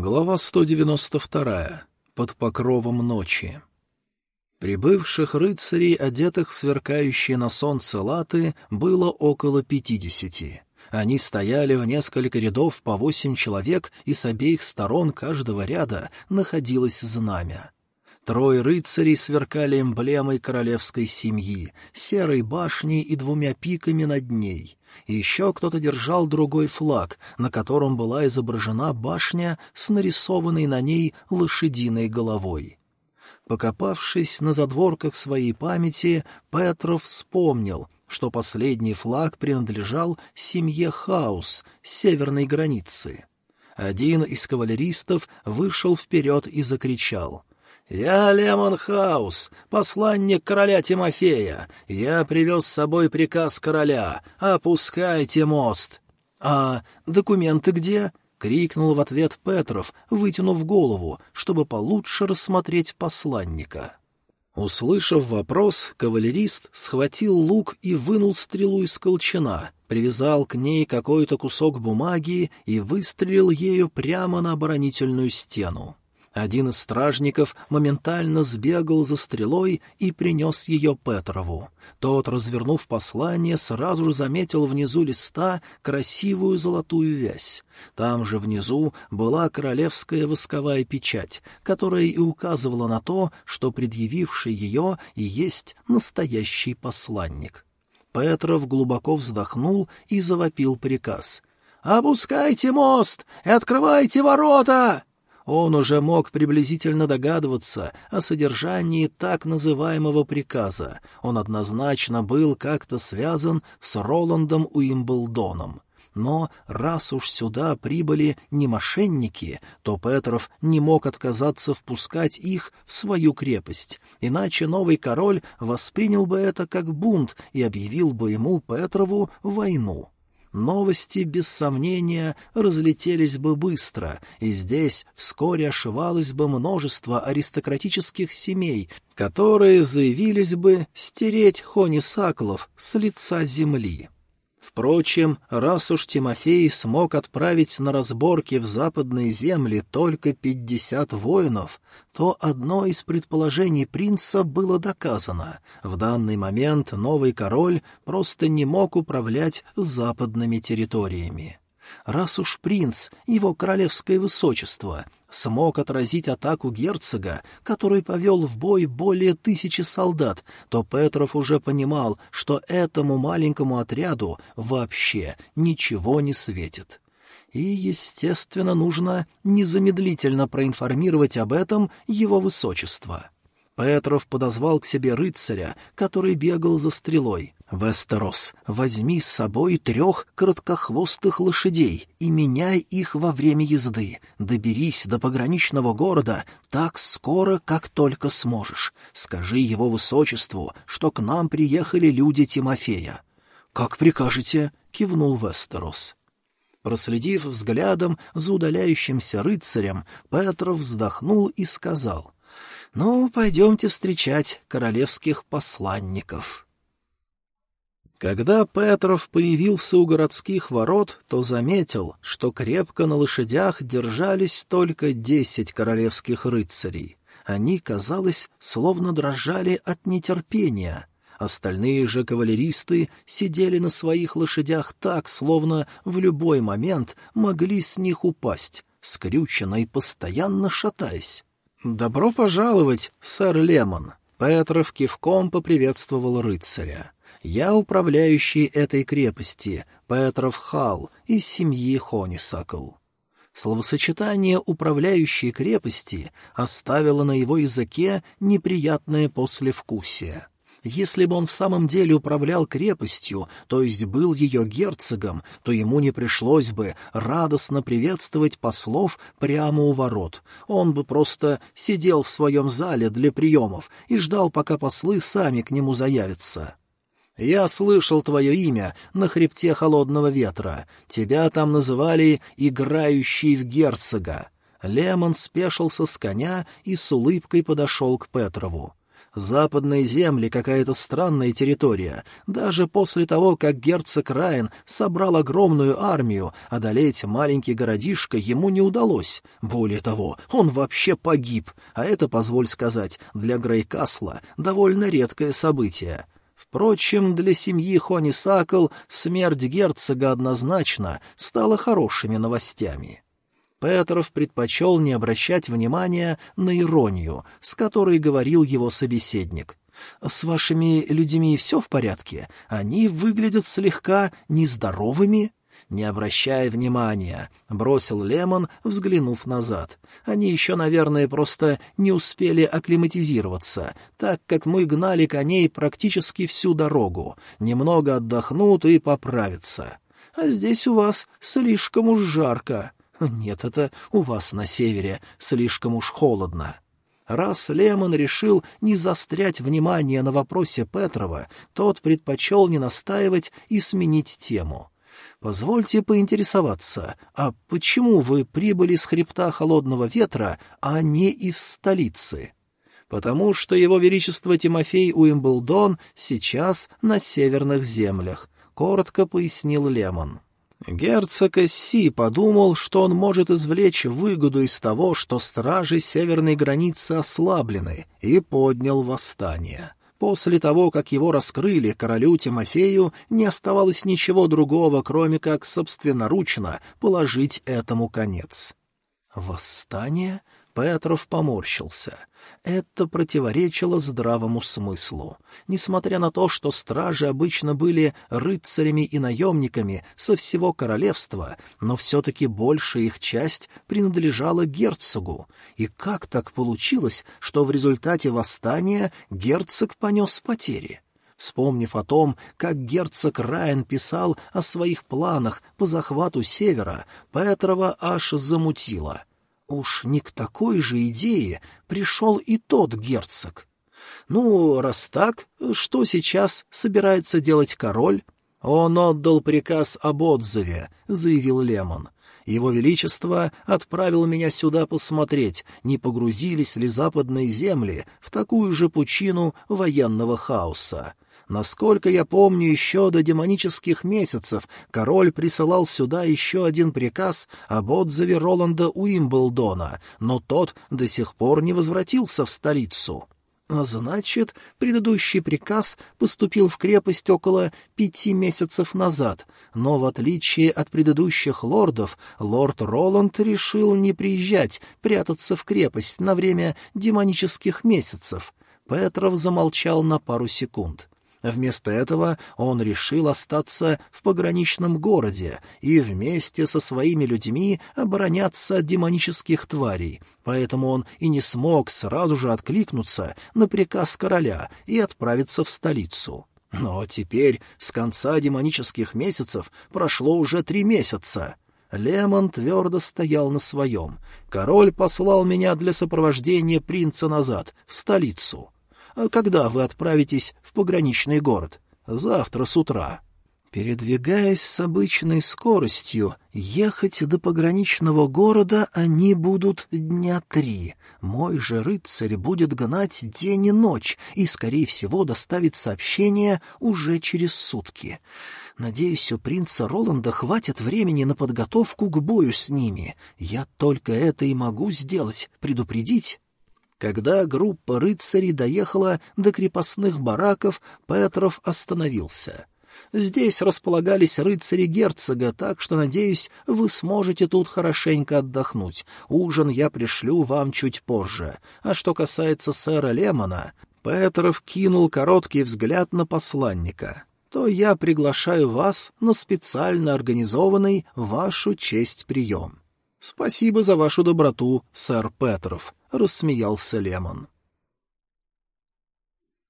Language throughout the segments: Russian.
Глава 192. Под покровом ночи. Прибывших рыцарей, одетых в сверкающие на солнце латы, было около пятидесяти. Они стояли в несколько рядов по восемь человек, и с обеих сторон каждого ряда находилось знамя. Трое рыцарей сверкали эмблемой королевской семьи, серой башней и двумя пиками над ней. Еще кто-то держал другой флаг, на котором была изображена башня с нарисованной на ней лошадиной головой. Покопавшись на задворках своей памяти, Петров вспомнил, что последний флаг принадлежал семье Хаус с северной границы. Один из кавалеристов вышел вперед и закричал — «Я Лемон Хаус, посланник короля Тимофея. Я привез с собой приказ короля. Опускайте мост». «А документы где?» — крикнул в ответ Петров, вытянув голову, чтобы получше рассмотреть посланника. Услышав вопрос, кавалерист схватил лук и вынул стрелу из колчана, привязал к ней какой-то кусок бумаги и выстрелил ею прямо на оборонительную стену. Один из стражников моментально сбегал за стрелой и принес ее Петрову. Тот, развернув послание, сразу же заметил внизу листа красивую золотую вязь. Там же внизу была королевская восковая печать, которая и указывала на то, что предъявивший ее и есть настоящий посланник. Петров глубоко вздохнул и завопил приказ. «Опускайте мост и открывайте ворота!» Он уже мог приблизительно догадываться о содержании так называемого приказа. Он однозначно был как-то связан с Роландом Уимблдоном. Но раз уж сюда прибыли не мошенники, то Петров не мог отказаться впускать их в свою крепость, иначе новый король воспринял бы это как бунт и объявил бы ему, Петрову, войну. Новости, без сомнения, разлетелись бы быстро, и здесь вскоре ошивалось бы множество аристократических семей, которые заявились бы стереть Хони Саклов с лица земли. Впрочем, раз уж Тимофей смог отправить на разборки в западные земли только пятьдесят воинов, то одно из предположений принца было доказано. В данный момент новый король просто не мог управлять западными территориями. Раз уж принц, его королевское высочество, смог отразить атаку герцога, который повел в бой более тысячи солдат, то Петров уже понимал, что этому маленькому отряду вообще ничего не светит. И, естественно, нужно незамедлительно проинформировать об этом его высочество. Петров подозвал к себе рыцаря, который бегал за стрелой. «Вестерос, возьми с собой трех короткохвостых лошадей и меняй их во время езды. Доберись до пограничного города так скоро, как только сможешь. Скажи его высочеству, что к нам приехали люди Тимофея». «Как прикажете?» — кивнул Вестерос. Проследив взглядом за удаляющимся рыцарем, Петров вздохнул и сказал, «Ну, пойдемте встречать королевских посланников». Когда Петров появился у городских ворот, то заметил, что крепко на лошадях держались только десять королевских рыцарей. Они, казалось, словно дрожали от нетерпения. Остальные же кавалеристы сидели на своих лошадях так, словно в любой момент могли с них упасть, скрюченно и постоянно шатаясь. «Добро пожаловать, сэр Лемон!» Петров кивком поприветствовал рыцаря. Я управляющий этой крепости, Петров Хал, из семьи Хонисакл. Словосочетание «управляющий крепости» оставило на его языке неприятное послевкусие. Если бы он в самом деле управлял крепостью, то есть был ее герцогом, то ему не пришлось бы радостно приветствовать послов прямо у ворот. Он бы просто сидел в своем зале для приемов и ждал, пока послы сами к нему заявятся. Я слышал твое имя на хребте холодного ветра. Тебя там называли «играющий в герцога». Лемон спешился с коня и с улыбкой подошел к Петрову. Западные земли — какая-то странная территория. Даже после того, как герцог Райан собрал огромную армию, одолеть маленький городишко ему не удалось. Более того, он вообще погиб, а это, позволь сказать, для Грейкасла довольно редкое событие. Впрочем, для семьи Хонисакл смерть герцога однозначно стала хорошими новостями. Петров предпочел не обращать внимания на иронию, с которой говорил его собеседник. «С вашими людьми все в порядке? Они выглядят слегка нездоровыми?» «Не обращая внимания», — бросил Лемон, взглянув назад. «Они еще, наверное, просто не успели акклиматизироваться, так как мы гнали коней практически всю дорогу. Немного отдохнут и поправятся. А здесь у вас слишком уж жарко». «Нет, это у вас на севере слишком уж холодно». Раз Лемон решил не застрять внимание на вопросе Петрова, тот предпочел не настаивать и сменить тему. «Позвольте поинтересоваться, а почему вы прибыли с хребта холодного ветра, а не из столицы?» «Потому что его величество Тимофей Уимблдон сейчас на северных землях», — коротко пояснил Лемон. Герцог Эсси подумал, что он может извлечь выгоду из того, что стражи северной границы ослаблены, и поднял восстание. После того, как его раскрыли королю Тимофею, не оставалось ничего другого, кроме как собственноручно положить этому конец. «Восстание?» Петров поморщился. Это противоречило здравому смыслу. Несмотря на то, что стражи обычно были рыцарями и наемниками со всего королевства, но все-таки большая их часть принадлежала герцогу. И как так получилось, что в результате восстания герцог понес потери? Вспомнив о том, как герцог Райан писал о своих планах по захвату севера, Петрова аж замутило. Уж не к такой же идее пришел и тот герцог. Ну, раз так, что сейчас собирается делать король? Он отдал приказ об отзыве, заявил Лемон. Его Величество отправил меня сюда посмотреть, не погрузились ли западные земли в такую же пучину военного хаоса. Насколько я помню, еще до демонических месяцев король присылал сюда еще один приказ об отзыве Роланда Уимблдона, но тот до сих пор не возвратился в столицу. А значит, предыдущий приказ поступил в крепость около пяти месяцев назад, но в отличие от предыдущих лордов, лорд Роланд решил не приезжать, прятаться в крепость на время демонических месяцев. Петров замолчал на пару секунд. Вместо этого он решил остаться в пограничном городе и вместе со своими людьми обороняться от демонических тварей, поэтому он и не смог сразу же откликнуться на приказ короля и отправиться в столицу. Но теперь, с конца демонических месяцев, прошло уже три месяца. Лемон твердо стоял на своем. Король послал меня для сопровождения принца назад, в столицу. А когда вы отправитесь в пограничный город? Завтра с утра. Передвигаясь с обычной скоростью, ехать до пограничного города они будут дня три. Мой же рыцарь будет гнать день и ночь и, скорее всего, доставит сообщение уже через сутки. Надеюсь, у принца Роланда хватит времени на подготовку к бою с ними. Я только это и могу сделать, предупредить когда группа рыцарей доехала до крепостных бараков, Петров остановился. «Здесь располагались рыцари герцога, так что, надеюсь, вы сможете тут хорошенько отдохнуть. Ужин я пришлю вам чуть позже. А что касается сэра Лемона...» Петров кинул короткий взгляд на посланника то я приглашаю вас на специально организованный вашу честь прием. Спасибо за вашу доброту, сэр Петров. — рассмеялся Лемон.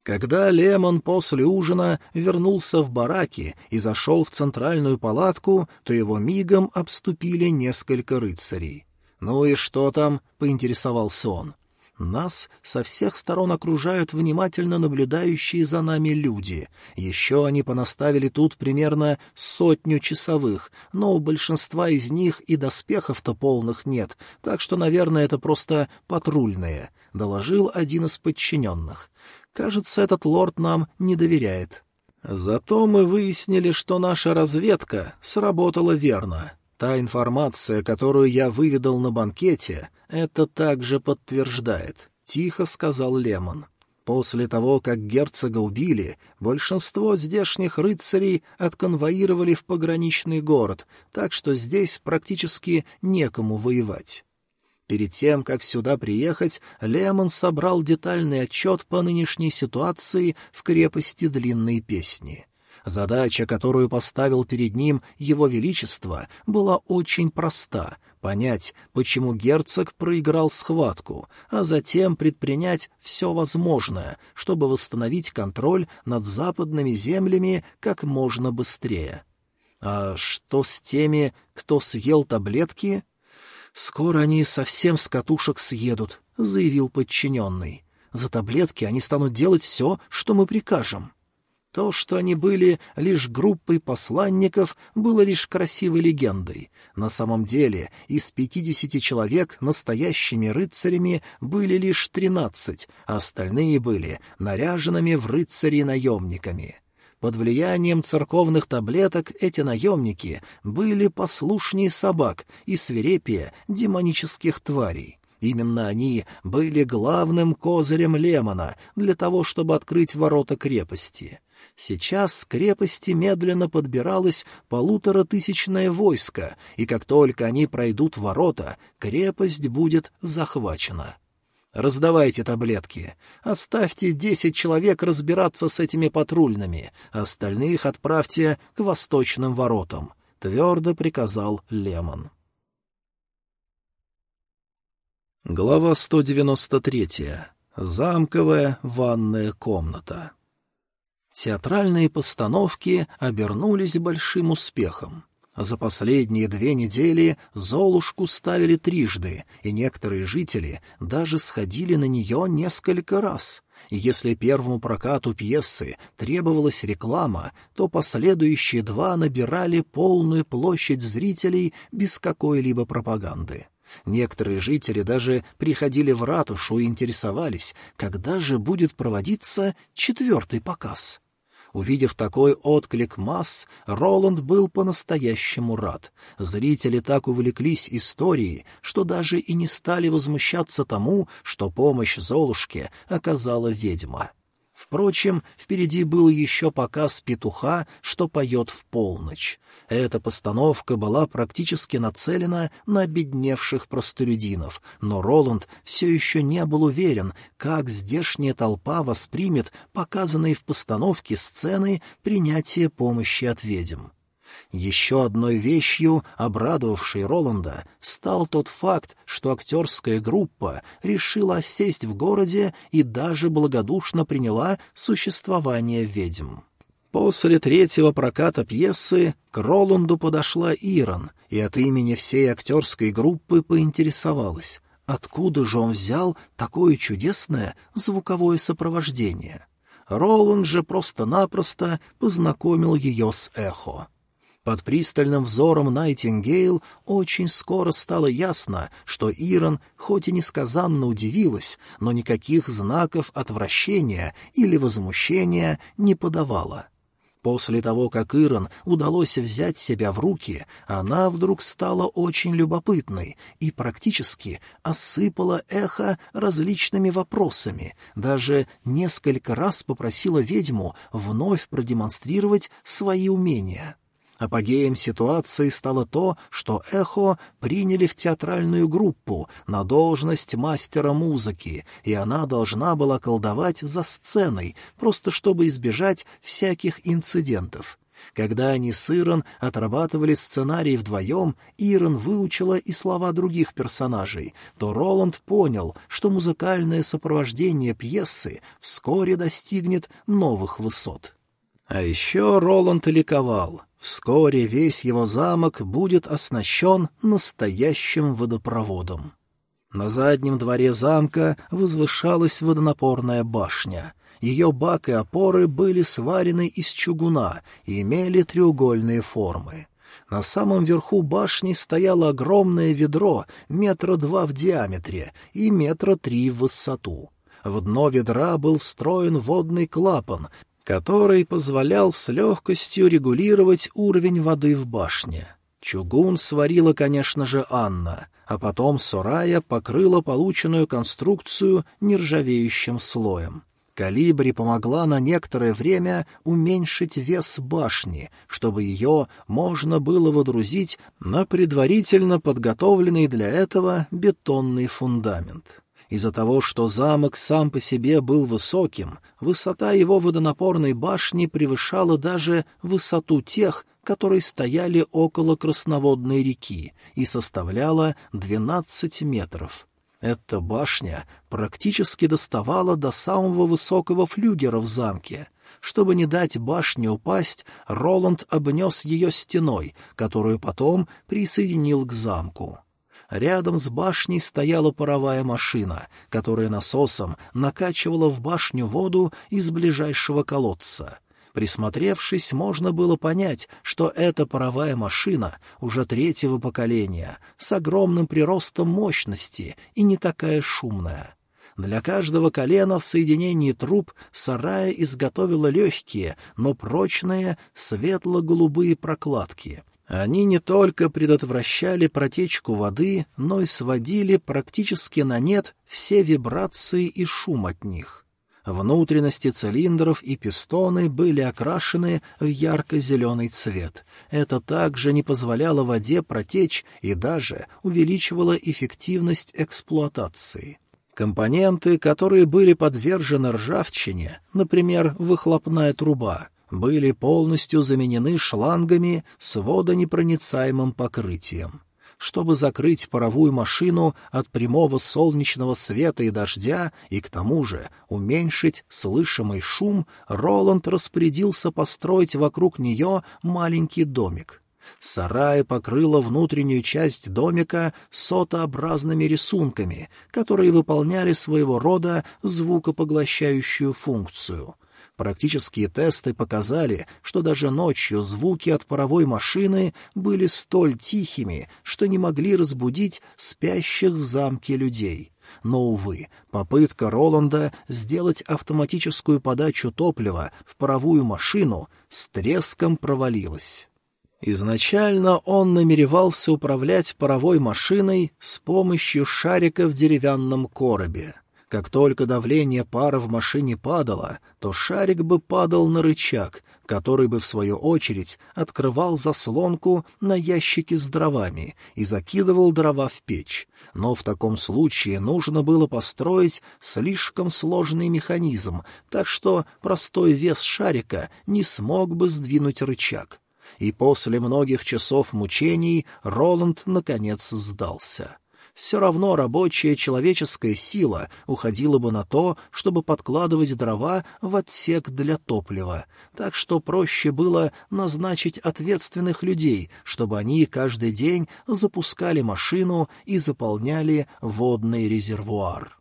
Когда Лемон после ужина вернулся в бараки и зашел в центральную палатку, то его мигом обступили несколько рыцарей. «Ну и что там?» — поинтересовался он. Нас со всех сторон окружают внимательно наблюдающие за нами люди. Еще они понаставили тут примерно сотню часовых, но у большинства из них и доспехов-то полных нет, так что, наверное, это просто патрульные, — доложил один из подчиненных. Кажется, этот лорд нам не доверяет. Зато мы выяснили, что наша разведка сработала верно. Та информация, которую я выведал на банкете, это также подтверждает, — тихо сказал Лемон. После того, как герцога убили, большинство здешних рыцарей отконвоировали в пограничный город, так что здесь практически некому воевать. Перед тем, как сюда приехать, Лемон собрал детальный отчет по нынешней ситуации в крепости Длинной Песни. Задача, которую поставил перед ним его величество, была очень проста — понять, почему герцог проиграл схватку, а затем предпринять все возможное, чтобы восстановить контроль над западными землями как можно быстрее. А что с теми, кто съел таблетки? «Скоро они совсем с катушек съедут», — заявил подчиненный. «За таблетки они станут делать все, что мы прикажем». То, что они были лишь группой посланников, было лишь красивой легендой. На самом деле, из пятидесяти человек настоящими рыцарями были лишь тринадцать, а остальные были наряженными в рыцари-наемниками. Под влиянием церковных таблеток эти наемники были послушнее собак и свирепее демонических тварей. Именно они были главным козырем Лемона для того, чтобы открыть ворота крепости. Сейчас к крепости медленно подбиралось полуторатысячное войско, и как только они пройдут ворота, крепость будет захвачена. Раздавайте таблетки. Оставьте десять человек разбираться с этими патрульными, остальных отправьте к восточным воротам, — твердо приказал Лемон. Глава 193. Замковая ванная комната. Театральные постановки обернулись большим успехом. За последние две недели Золушку ставили трижды, и некоторые жители даже сходили на нее несколько раз. И если первому прокату пьесы требовалась реклама, то последующие два набирали полную площадь зрителей без какой-либо пропаганды. Некоторые жители даже приходили в ратушу и интересовались, когда же будет проводиться четвертый показ. Увидев такой отклик масс, Роланд был по-настоящему рад. Зрители так увлеклись историей, что даже и не стали возмущаться тому, что помощь Золушке оказала ведьма. Впрочем, впереди был еще показ петуха, что поет в полночь. Эта постановка была практически нацелена на обедневших простолюдинов, но Роланд все еще не был уверен, как здешняя толпа воспримет показанные в постановке сцены принятия помощи от ведьм. Еще одной вещью, обрадовавшей Роланда, стал тот факт, что актерская группа решила осесть в городе и даже благодушно приняла существование ведьм. После третьего проката пьесы к Роланду подошла Ирон и от имени всей актерской группы поинтересовалась, откуда же он взял такое чудесное звуковое сопровождение. Роланд же просто-напросто познакомил ее с эхо. Под пристальным взором Найтингейл очень скоро стало ясно, что Ирон хоть и несказанно удивилась, но никаких знаков отвращения или возмущения не подавала. После того, как Ирон удалось взять себя в руки, она вдруг стала очень любопытной и практически осыпала эхо различными вопросами, даже несколько раз попросила ведьму вновь продемонстрировать свои умения. Апогеем ситуации стало то, что «Эхо» приняли в театральную группу на должность мастера музыки, и она должна была колдовать за сценой, просто чтобы избежать всяких инцидентов. Когда они с Ирон отрабатывали сценарий вдвоем, Ирон выучила и слова других персонажей, то Роланд понял, что музыкальное сопровождение пьесы вскоре достигнет новых высот. А еще Роланд ликовал. Вскоре весь его замок будет оснащен настоящим водопроводом. На заднем дворе замка возвышалась водонапорная башня. Ее бак и опоры были сварены из чугуна и имели треугольные формы. На самом верху башни стояло огромное ведро метра два в диаметре и метра три в высоту. В дно ведра был встроен водный клапан, который позволял с легкостью регулировать уровень воды в башне. Чугун сварила, конечно же, Анна, а потом Сурая покрыла полученную конструкцию нержавеющим слоем. Калибри помогла на некоторое время уменьшить вес башни, чтобы ее можно было водрузить на предварительно подготовленный для этого бетонный фундамент. Из-за того, что замок сам по себе был высоким, высота его водонапорной башни превышала даже высоту тех, которые стояли около Красноводной реки, и составляла 12 метров. Эта башня практически доставала до самого высокого флюгера в замке. Чтобы не дать башне упасть, Роланд обнес ее стеной, которую потом присоединил к замку. Рядом с башней стояла паровая машина, которая насосом накачивала в башню воду из ближайшего колодца. Присмотревшись, можно было понять, что это паровая машина уже третьего поколения, с огромным приростом мощности и не такая шумная. Для каждого колена в соединении труб сарая изготовила легкие, но прочные светло-голубые прокладки — они не только предотвращали протечку воды, но и сводили практически на нет все вибрации и шум от них. Внутренности цилиндров и пистоны были окрашены в ярко-зеленый цвет. Это также не позволяло воде протечь и даже увеличивало эффективность эксплуатации. Компоненты, которые были подвержены ржавчине, например, выхлопная труба, были полностью заменены шлангами с водонепроницаемым покрытием. Чтобы закрыть паровую машину от прямого солнечного света и дождя и к тому же уменьшить слышимый шум, Роланд распорядился построить вокруг нее маленький домик. Сарай покрыла внутреннюю часть домика сотообразными рисунками, которые выполняли своего рода звукопоглощающую функцию — Практические тесты показали, что даже ночью звуки от паровой машины были столь тихими, что не могли разбудить спящих в замке людей. Но, увы, попытка Роланда сделать автоматическую подачу топлива в паровую машину с треском провалилась. Изначально он намеревался управлять паровой машиной с помощью шарика в деревянном коробе. Как только давление пара в машине падало, то шарик бы падал на рычаг, который бы, в свою очередь, открывал заслонку на ящике с дровами и закидывал дрова в печь. Но в таком случае нужно было построить слишком сложный механизм, так что простой вес шарика не смог бы сдвинуть рычаг. И после многих часов мучений Роланд, наконец, сдался все равно рабочая человеческая сила уходила бы на то, чтобы подкладывать дрова в отсек для топлива, так что проще было назначить ответственных людей, чтобы они каждый день запускали машину и заполняли водный резервуар.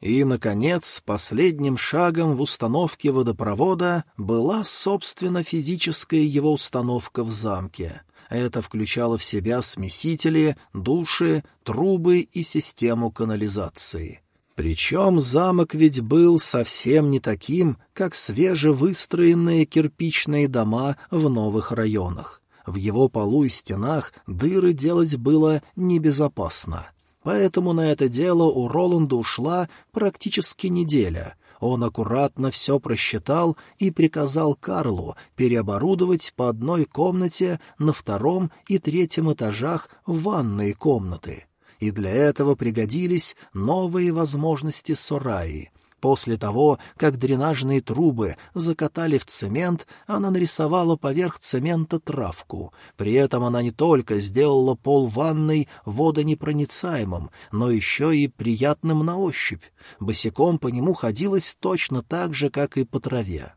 И, наконец, последним шагом в установке водопровода была, собственно, физическая его установка в замке. Это включало в себя смесители, души, трубы и систему канализации. Причем замок ведь был совсем не таким, как свежевыстроенные кирпичные дома в новых районах. В его полу и стенах дыры делать было небезопасно. Поэтому на это дело у Роланда ушла практически неделя — он аккуратно все просчитал и приказал Карлу переоборудовать по одной комнате на втором и третьем этажах ванные комнаты. И для этого пригодились новые возможности Сораи — После того, как дренажные трубы закатали в цемент, она нарисовала поверх цемента травку. При этом она не только сделала пол ванной водонепроницаемым, но еще и приятным на ощупь. Босиком по нему ходилось точно так же, как и по траве.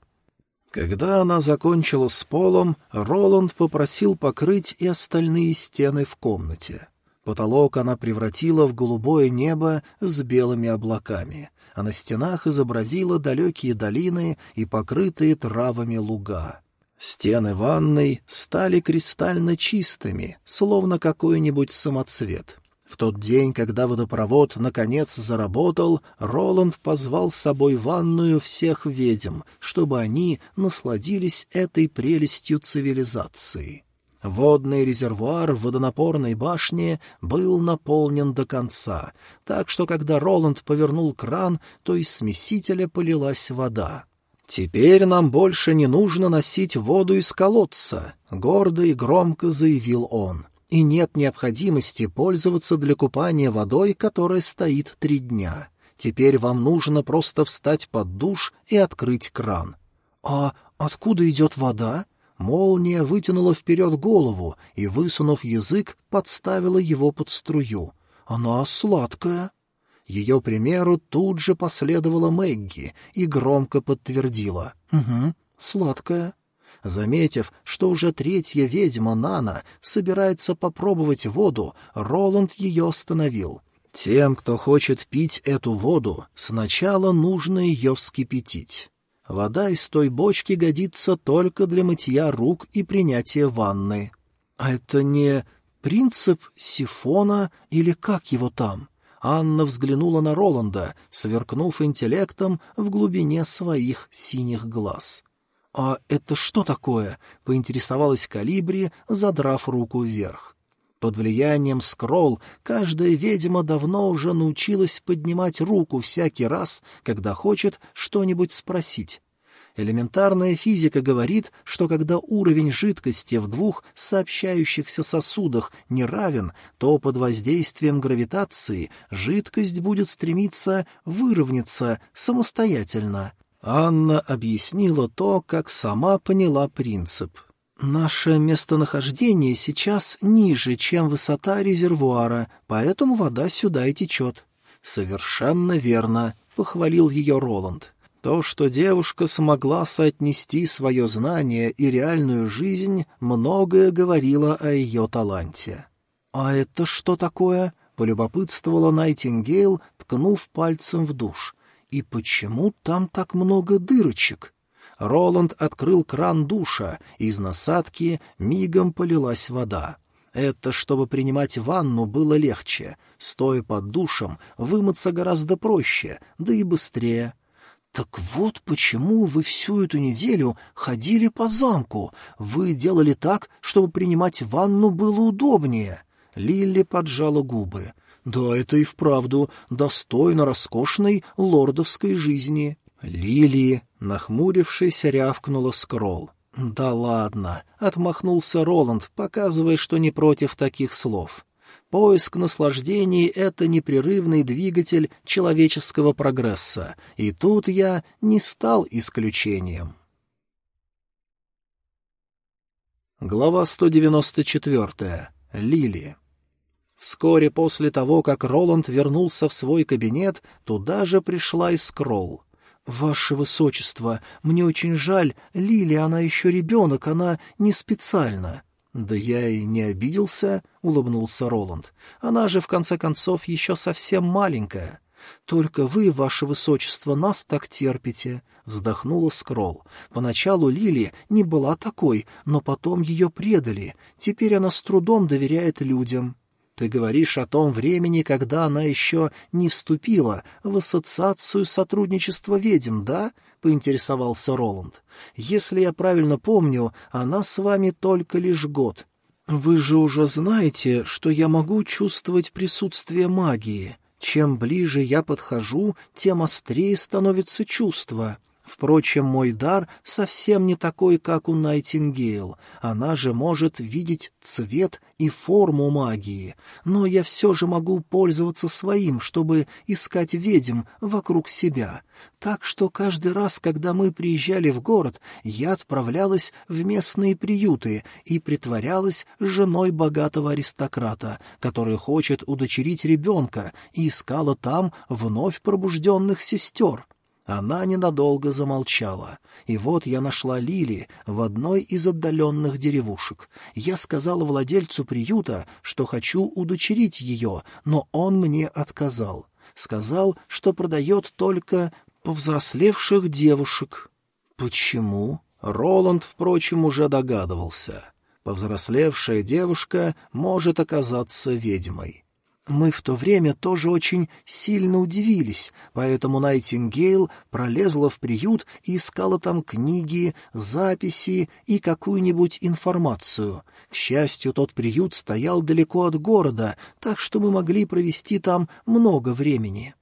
Когда она закончила с полом, Роланд попросил покрыть и остальные стены в комнате. Потолок она превратила в голубое небо с белыми облаками — а на стенах изобразила далекие долины и покрытые травами луга. Стены ванной стали кристально чистыми, словно какой-нибудь самоцвет. В тот день, когда водопровод наконец заработал, Роланд позвал с собой ванную всех ведьм, чтобы они насладились этой прелестью цивилизации. Водный резервуар в водонапорной башне был наполнен до конца, так что когда Роланд повернул кран, то из смесителя полилась вода. «Теперь нам больше не нужно носить воду из колодца», — гордо и громко заявил он и нет необходимости пользоваться для купания водой, которая стоит три дня. Теперь вам нужно просто встать под душ и открыть кран. — А откуда идет вода? Молния вытянула вперед голову и, высунув язык, подставила его под струю. — Она сладкая. Ее примеру тут же последовала Мэгги и громко подтвердила. — Угу, сладкая. Заметив, что уже третья ведьма Нана собирается попробовать воду, Роланд ее остановил. Тем, кто хочет пить эту воду, сначала нужно ее вскипятить. Вода из той бочки годится только для мытья рук и принятия ванны. А это не принцип сифона или как его там? Анна взглянула на Роланда, сверкнув интеллектом в глубине своих синих глаз. «А это что такое?» — поинтересовалась Калибри, задрав руку вверх. Под влиянием скролл каждая ведьма давно уже научилась поднимать руку всякий раз, когда хочет что-нибудь спросить. Элементарная физика говорит, что когда уровень жидкости в двух сообщающихся сосудах не равен, то под воздействием гравитации жидкость будет стремиться выровняться самостоятельно. Анна объяснила то, как сама поняла принцип. «Наше местонахождение сейчас ниже, чем высота резервуара, поэтому вода сюда и течет». «Совершенно верно», — похвалил ее Роланд. То, что девушка смогла соотнести свое знание и реальную жизнь, многое говорило о ее таланте. «А это что такое?» — полюбопытствовала Найтингейл, ткнув пальцем в душ. И почему там так много дырочек? Роланд открыл кран душа, из насадки мигом полилась вода. Это чтобы принимать ванну было легче. Стоя под душем, вымыться гораздо проще, да и быстрее. «Так вот почему вы всю эту неделю ходили по замку. Вы делали так, чтобы принимать ванну было удобнее». Лилли поджала губы. Да, это и вправду достойно роскошной лордовской жизни. Лилии, нахмурившись, рявкнула скролл. «Да ладно», — отмахнулся Роланд, показывая, что не против таких слов. Поиск наслаждений — это непрерывный двигатель человеческого прогресса, и тут я не стал исключением. Глава 194. Лили. Вскоре после того, как Роланд вернулся в свой кабинет, туда же пришла и Скролл. «Ваше Высочество, мне очень жаль, Лили, она еще ребенок, она не специально». «Да я и не обиделся», — улыбнулся Роланд. «Она же, в конце концов, еще совсем маленькая». «Только вы, ваше высочество, нас так терпите», — вздохнула Скролл. «Поначалу Лили не была такой, но потом ее предали. Теперь она с трудом доверяет людям». Ты говоришь о том времени, когда она еще не вступила в ассоциацию сотрудничества ведьм, да? — поинтересовался Роланд. — Если я правильно помню, она с вами только лишь год. Вы же уже знаете, что я могу чувствовать присутствие магии. Чем ближе я подхожу, тем острее становится чувство. Впрочем, мой дар совсем не такой, как у Найтингейл. Она же может видеть цвет и форму магии. Но я все же могу пользоваться своим, чтобы искать ведьм вокруг себя. Так что каждый раз, когда мы приезжали в город, я отправлялась в местные приюты и притворялась женой богатого аристократа, который хочет удочерить ребенка, и искала там вновь пробужденных сестер. Она ненадолго замолчала. И вот я нашла Лили в одной из отдаленных деревушек. Я сказала владельцу приюта, что хочу удочерить ее, но он мне отказал. Сказал, что продает только повзрослевших девушек. Почему? Роланд, впрочем, уже догадывался. Повзрослевшая девушка может оказаться ведьмой. Мы в то время тоже очень сильно удивились, поэтому Найтингейл пролезла в приют и искала там книги, записи и какую-нибудь информацию. К счастью, тот приют стоял далеко от города, так что мы могли провести там много времени.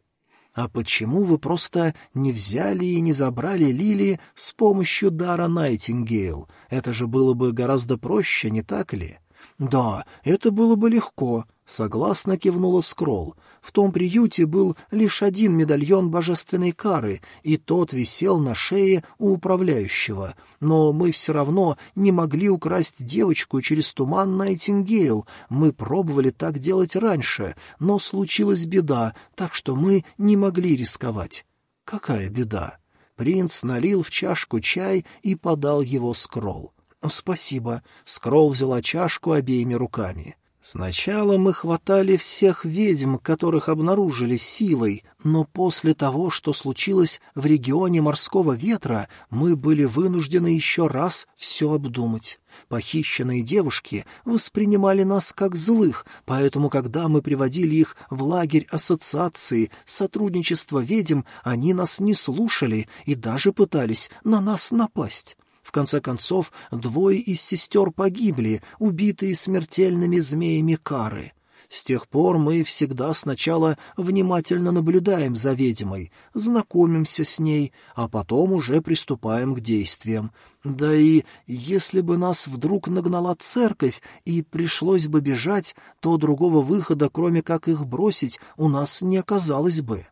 А почему вы просто не взяли и не забрали Лили с помощью дара Найтингейл? Это же было бы гораздо проще, не так ли? Да, это было бы легко, Согласно кивнула Скролл. В том приюте был лишь один медальон божественной кары, и тот висел на шее у управляющего. Но мы все равно не могли украсть девочку через туман Найтингейл. Мы пробовали так делать раньше, но случилась беда, так что мы не могли рисковать. Какая беда? Принц налил в чашку чай и подал его Скролл. «Спасибо». Скролл взяла чашку обеими руками. Сначала мы хватали всех ведьм, которых обнаружили силой, но после того, что случилось в регионе морского ветра, мы были вынуждены еще раз все обдумать. Похищенные девушки воспринимали нас как злых, поэтому, когда мы приводили их в лагерь ассоциации сотрудничества ведьм, они нас не слушали и даже пытались на нас напасть. В конце концов, двое из сестер погибли, убитые смертельными змеями кары. С тех пор мы всегда сначала внимательно наблюдаем за ведьмой, знакомимся с ней, а потом уже приступаем к действиям. Да и если бы нас вдруг нагнала церковь и пришлось бы бежать, то другого выхода, кроме как их бросить, у нас не оказалось бы.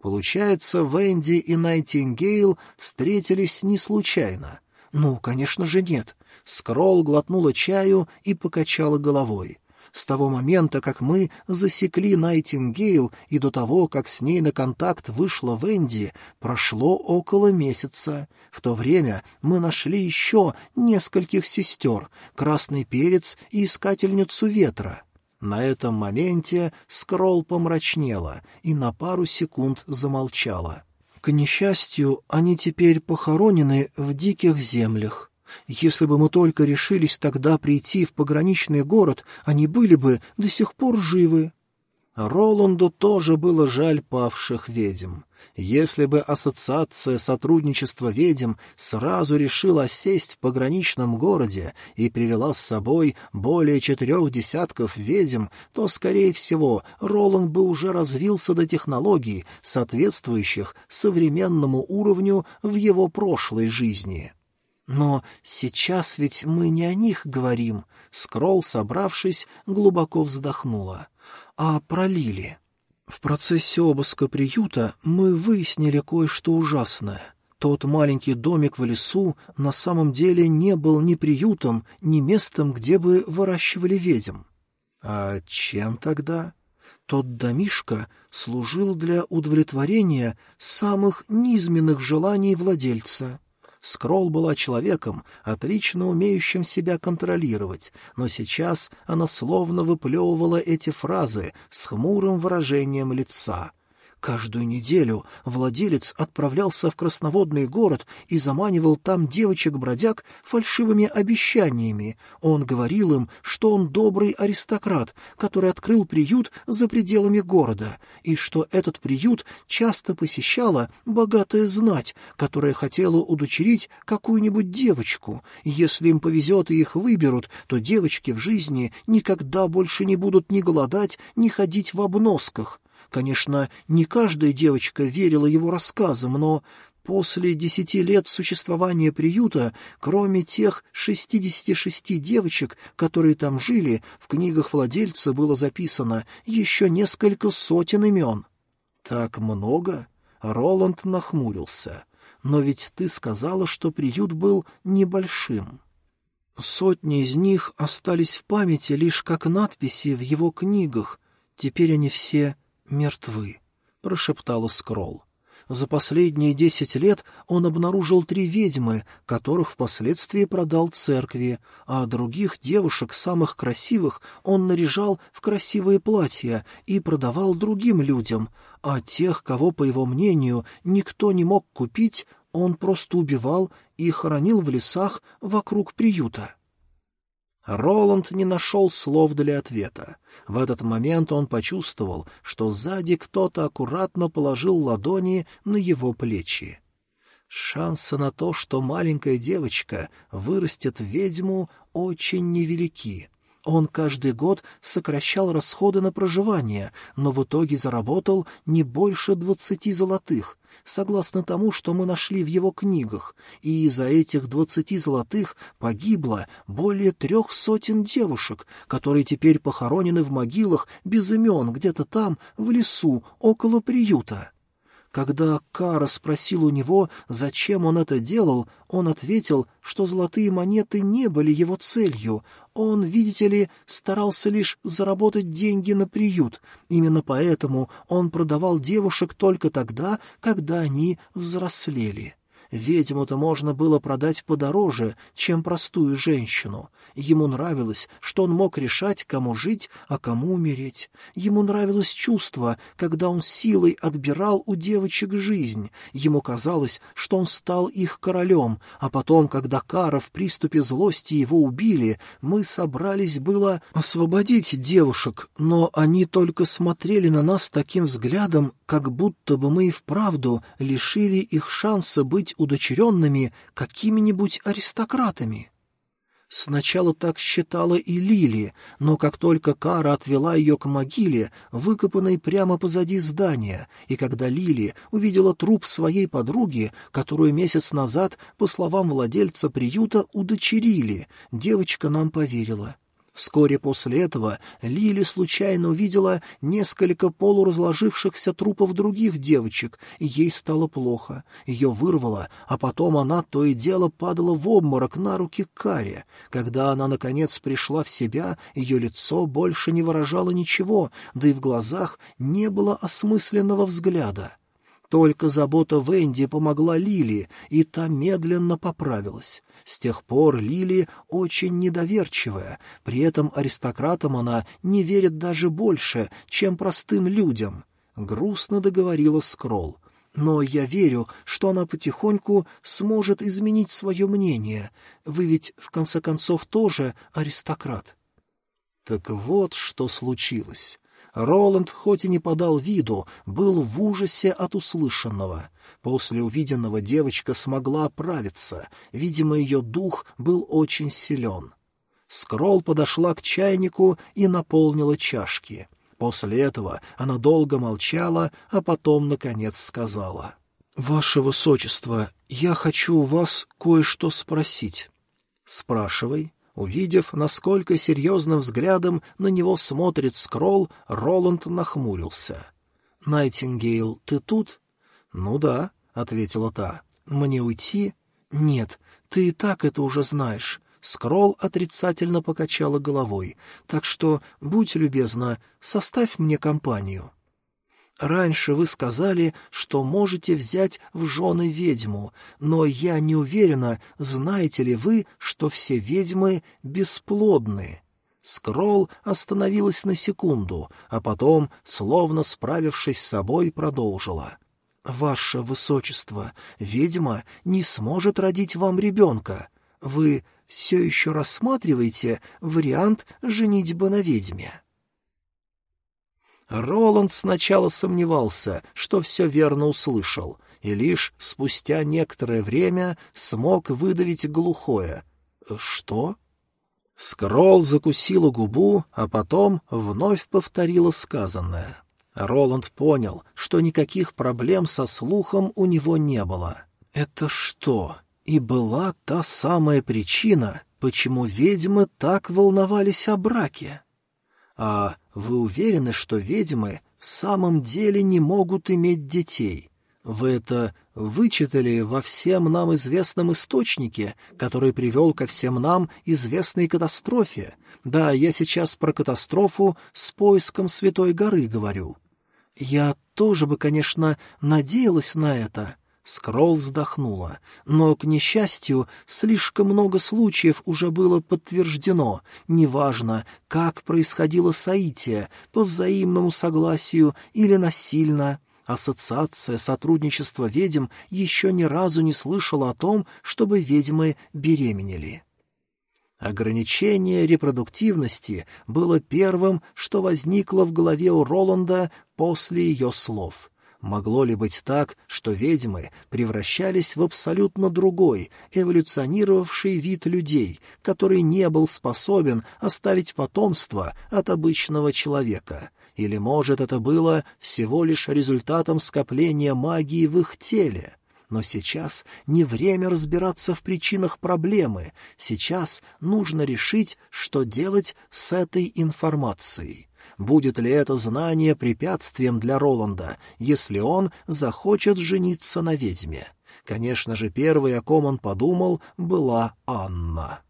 Получается, Венди и Найтингейл встретились не случайно — «Ну, конечно же, нет». Скролл глотнула чаю и покачала головой. С того момента, как мы засекли Найтингейл и до того, как с ней на контакт вышла Венди, прошло около месяца. В то время мы нашли еще нескольких сестер, красный перец и искательницу ветра. На этом моменте Скролл помрачнела и на пару секунд замолчала. К несчастью, они теперь похоронены в диких землях. Если бы мы только решились тогда прийти в пограничный город, они были бы до сих пор живы. Роланду тоже было жаль павших ведьм. Если бы Ассоциация сотрудничества ведьм сразу решила сесть в пограничном городе и привела с собой более четырех десятков ведьм, то, скорее всего, Роланд бы уже развился до технологий, соответствующих современному уровню в его прошлой жизни. Но сейчас ведь мы не о них говорим. Скролл, собравшись, глубоко вздохнула. А про Лили. В процессе обыска приюта мы выяснили кое-что ужасное. Тот маленький домик в лесу на самом деле не был ни приютом, ни местом, где бы выращивали ведьм. А чем тогда? Тот домишко служил для удовлетворения самых низменных желаний владельца. Скролл была человеком, отлично умеющим себя контролировать, но сейчас она словно выплевывала эти фразы с хмурым выражением лица. Каждую неделю владелец отправлялся в красноводный город и заманивал там девочек-бродяг фальшивыми обещаниями. Он говорил им, что он добрый аристократ, который открыл приют за пределами города, и что этот приют часто посещала богатая знать, которая хотела удочерить какую-нибудь девочку. Если им повезет и их выберут, то девочки в жизни никогда больше не будут ни голодать, ни ходить в обносках. Конечно, не каждая девочка верила его рассказам, но после десяти лет существования приюта, кроме тех шестидесяти шести девочек, которые там жили, в книгах владельца было записано еще несколько сотен имен. «Так много?» — Роланд нахмурился. «Но ведь ты сказала, что приют был небольшим». Сотни из них остались в памяти лишь как надписи в его книгах. Теперь они все мертвы», — прошептала Скролл. За последние десять лет он обнаружил три ведьмы, которых впоследствии продал церкви, а других девушек, самых красивых, он наряжал в красивые платья и продавал другим людям, а тех, кого, по его мнению, никто не мог купить, он просто убивал и хоронил в лесах вокруг приюта. Роланд не нашел слов для ответа. В этот момент он почувствовал, что сзади кто-то аккуратно положил ладони на его плечи. Шансы на то, что маленькая девочка вырастет ведьму, очень невелики. Он каждый год сокращал расходы на проживание, но в итоге заработал не больше двадцати золотых, согласно тому, что мы нашли в его книгах, и из-за этих двадцати золотых погибло более трех сотен девушек, которые теперь похоронены в могилах без имен где-то там, в лесу, около приюта. Когда Кара спросил у него, зачем он это делал, он ответил, что золотые монеты не были его целью. Он, видите ли, старался лишь заработать деньги на приют. Именно поэтому он продавал девушек только тогда, когда они взрослели. Ведьму-то можно было продать подороже, чем простую женщину. Ему нравилось, что он мог решать, кому жить, а кому умереть. Ему нравилось чувство, когда он силой отбирал у девочек жизнь. Ему казалось, что он стал их королем, а потом, когда Кара в приступе злости его убили, мы собрались было освободить девушек, но они только смотрели на нас таким взглядом, как будто бы мы и вправду лишили их шанса быть удочеренными какими-нибудь аристократами. Сначала так считала и Лили, но как только Кара отвела ее к могиле, выкопанной прямо позади здания, и когда Лили увидела труп своей подруги, которую месяц назад, по словам владельца приюта, удочерили, девочка нам поверила. Вскоре после этого Лили случайно увидела несколько полуразложившихся трупов других девочек, и ей стало плохо. Ее вырвало, а потом она то и дело падала в обморок на руки Каре. Когда она, наконец, пришла в себя, ее лицо больше не выражало ничего, да и в глазах не было осмысленного взгляда. Только забота Венди помогла Лили, и та медленно поправилась. С тех пор Лили очень недоверчивая, при этом аристократам она не верит даже больше, чем простым людям. Грустно договорила Скролл. Но я верю, что она потихоньку сможет изменить свое мнение. Вы ведь, в конце концов, тоже аристократ. Так вот, что случилось. Роланд, хоть и не подал виду, был в ужасе от услышанного. После увиденного девочка смогла оправиться, видимо, ее дух был очень силен. Скролл подошла к чайнику и наполнила чашки. После этого она долго молчала, а потом, наконец, сказала. — Ваше Высочество, я хочу у вас кое-что спросить. — Спрашивай. Увидев, насколько серьезным взглядом на него смотрит Скролл, Роланд нахмурился. «Найтингейл, ты тут?» «Ну да», — ответила та. «Мне уйти?» «Нет, ты и так это уже знаешь». Скролл отрицательно покачала головой. «Так что, будь любезна, составь мне компанию». Раньше вы сказали, что можете взять в жены ведьму, но я не уверена, знаете ли вы, что все ведьмы бесплодны». Скролл остановилась на секунду, а потом, словно справившись с собой, продолжила. «Ваше Высочество, ведьма не сможет родить вам ребенка. Вы все еще рассматриваете вариант женитьбы на ведьме?» Роланд сначала сомневался, что все верно услышал, и лишь спустя некоторое время смог выдавить глухое. «Что?» Скролл закусила губу, а потом вновь повторила сказанное. Роланд понял, что никаких проблем со слухом у него не было. «Это что?» И была та самая причина, почему ведьмы так волновались о браке. А вы уверены, что ведьмы в самом деле не могут иметь детей? Вы это вычитали во всем нам известном источнике, который привел ко всем нам известной катастрофе. Да, я сейчас про катастрофу с поиском Святой горы говорю. Я тоже бы, конечно, надеялась на это, Скролл вздохнула. Но, к несчастью, слишком много случаев уже было подтверждено. Неважно, как происходило соитие, по взаимному согласию или насильно. Ассоциация сотрудничества ведьм еще ни разу не слышала о том, чтобы ведьмы беременели. Ограничение репродуктивности было первым, что возникло в голове у Роланда после ее слов. Могло ли быть так, что ведьмы превращались в абсолютно другой, эволюционировавший вид людей, который не был способен оставить потомство от обычного человека? Или, может, это было всего лишь результатом скопления магии в их теле? Но сейчас не время разбираться в причинах проблемы. Сейчас нужно решить, что делать с этой информацией. Будет ли это знание препятствием для Роланда, если он захочет жениться на ведьме? Конечно же, первой, о ком он подумал, была Анна.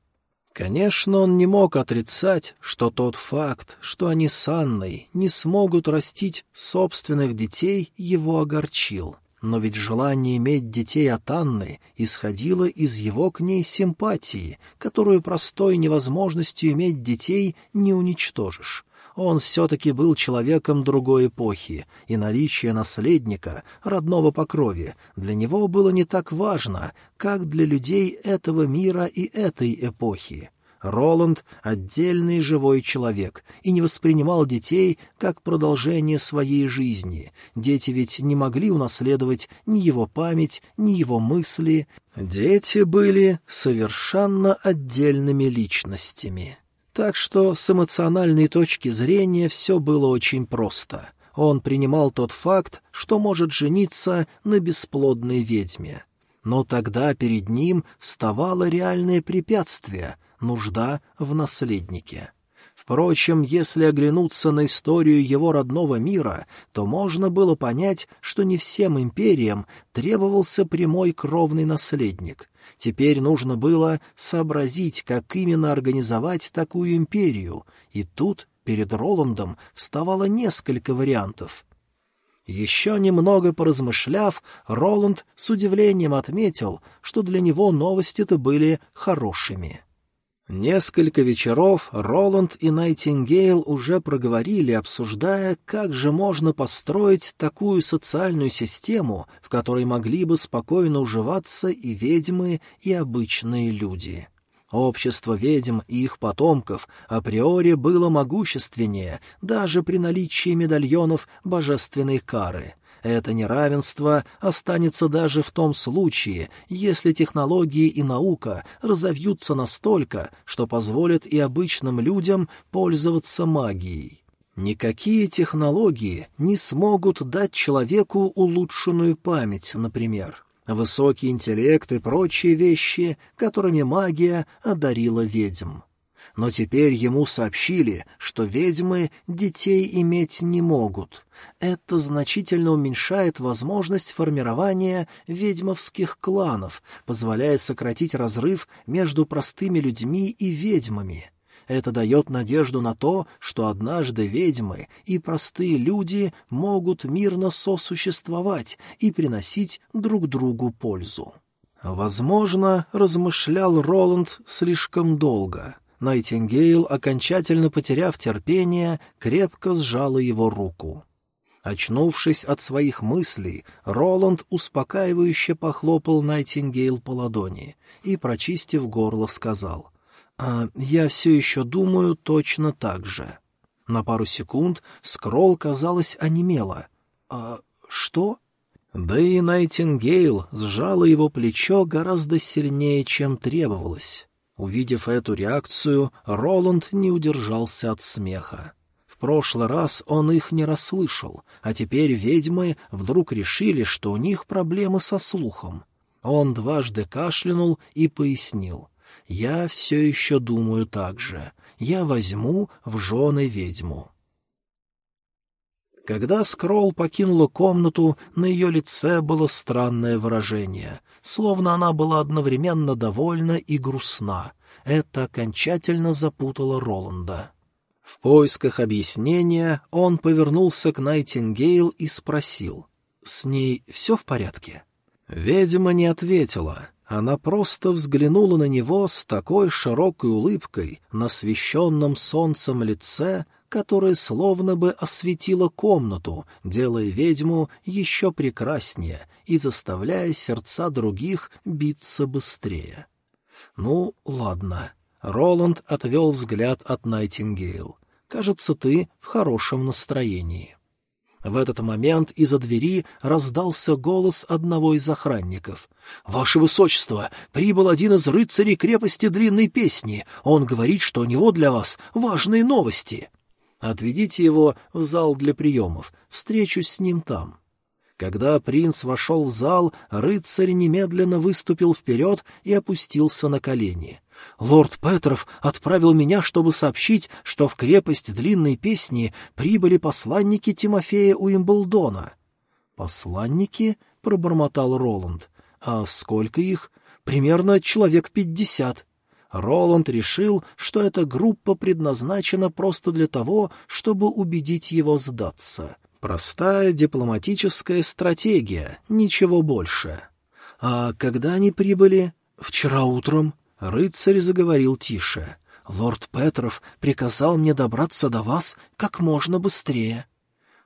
Конечно, он не мог отрицать, что тот факт, что они с Анной не смогут растить собственных детей, его огорчил. Но ведь желание иметь детей от Анны исходило из его к ней симпатии, которую простой невозможностью иметь детей не уничтожишь. Он все-таки был человеком другой эпохи, и наличие наследника, родного по крови, для него было не так важно, как для людей этого мира и этой эпохи. Роланд — отдельный живой человек и не воспринимал детей как продолжение своей жизни. Дети ведь не могли унаследовать ни его память, ни его мысли. Дети были совершенно отдельными личностями. Так что с эмоциональной точки зрения все было очень просто. Он принимал тот факт, что может жениться на бесплодной ведьме. Но тогда перед ним вставало реальное препятствие — нужда в наследнике. Впрочем, если оглянуться на историю его родного мира, то можно было понять, что не всем империям требовался прямой кровный наследник. Теперь нужно было сообразить, как именно организовать такую империю, и тут перед Роландом вставало несколько вариантов. Еще немного поразмышляв, Роланд с удивлением отметил, что для него новости-то были хорошими. Несколько вечеров Роланд и Найтингейл уже проговорили, обсуждая, как же можно построить такую социальную систему, в которой могли бы спокойно уживаться и ведьмы, и обычные люди. Общество ведьм и их потомков априори было могущественнее даже при наличии медальонов божественной кары — это неравенство останется даже в том случае, если технологии и наука разовьются настолько, что позволят и обычным людям пользоваться магией. Никакие технологии не смогут дать человеку улучшенную память, например, высокий интеллект и прочие вещи, которыми магия одарила ведьм но теперь ему сообщили, что ведьмы детей иметь не могут. Это значительно уменьшает возможность формирования ведьмовских кланов, позволяя сократить разрыв между простыми людьми и ведьмами. Это дает надежду на то, что однажды ведьмы и простые люди могут мирно сосуществовать и приносить друг другу пользу. Возможно, размышлял Роланд слишком долго — Найтингейл, окончательно потеряв терпение, крепко сжала его руку. Очнувшись от своих мыслей, Роланд успокаивающе похлопал Найтингейл по ладони и, прочистив горло, сказал, «А я все еще думаю точно так же». На пару секунд Скролл, казалось, онемела. «А что?» Да и Найтингейл сжала его плечо гораздо сильнее, чем требовалось. Увидев эту реакцию, Роланд не удержался от смеха. В прошлый раз он их не расслышал, а теперь ведьмы вдруг решили, что у них проблемы со слухом. Он дважды кашлянул и пояснил. «Я все еще думаю так же. Я возьму в жены ведьму». Когда Скролл покинула комнату, на ее лице было странное выражение, словно она была одновременно довольна и грустна. Это окончательно запутало Роланда. В поисках объяснения он повернулся к Найтингейл и спросил, «С ней все в порядке?» Ведьма не ответила. Она просто взглянула на него с такой широкой улыбкой на освещенном солнцем лице, которое словно бы осветило комнату, делая ведьму еще прекраснее и заставляя сердца других биться быстрее. Ну, ладно. Роланд отвел взгляд от Найтингейл. «Кажется, ты в хорошем настроении». В этот момент из-за двери раздался голос одного из охранников. «Ваше Высочество, прибыл один из рыцарей крепости Длинной Песни. Он говорит, что у него для вас важные новости». «Отведите его в зал для приемов. Встречусь с ним там». Когда принц вошел в зал, рыцарь немедленно выступил вперед и опустился на колени. Лорд Петров отправил меня, чтобы сообщить, что в крепость длинной песни прибыли посланники Тимофея Уимблдона. «Посланники?» — пробормотал Роланд. «А сколько их?» «Примерно человек пятьдесят». Роланд решил, что эта группа предназначена просто для того, чтобы убедить его сдаться. Простая дипломатическая стратегия, ничего больше. «А когда они прибыли?» «Вчера утром», Рыцарь заговорил тише. «Лорд Петров приказал мне добраться до вас как можно быстрее».